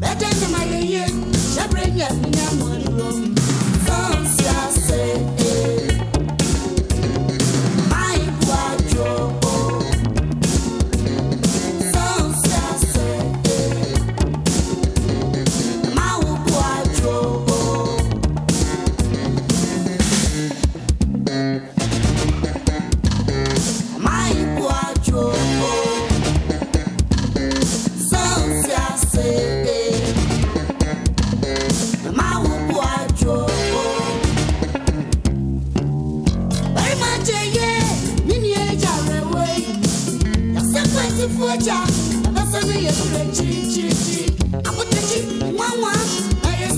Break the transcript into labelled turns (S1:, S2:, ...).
S1: Better than my year, she bring your money. I'm gonna kura kyirikyirikyi abotakyi nwanwa ɛyɛ